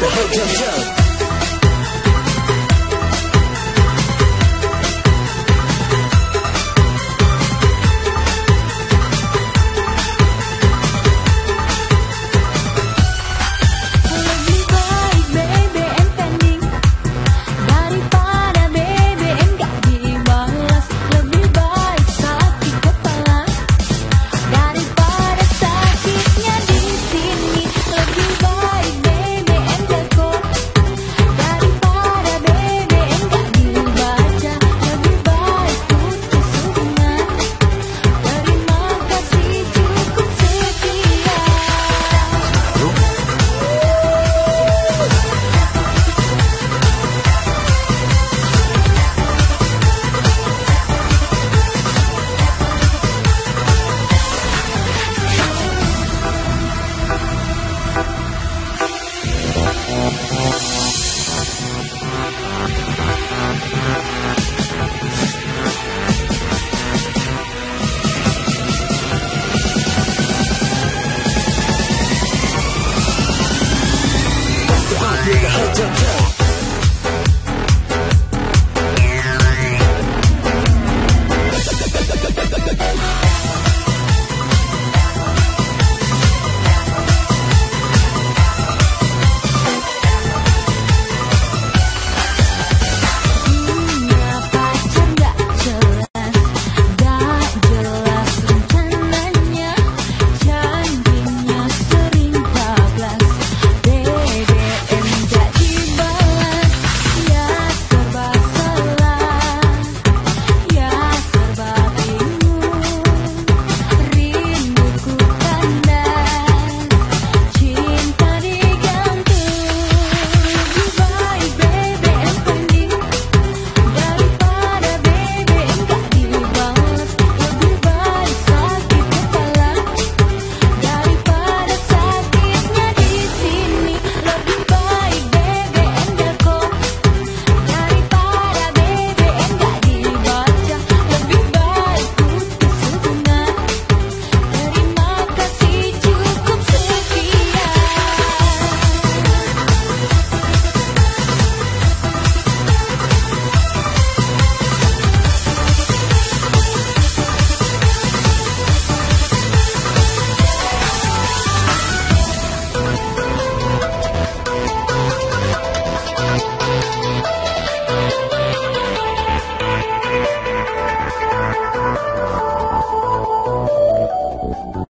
the hotel. 네가 허전한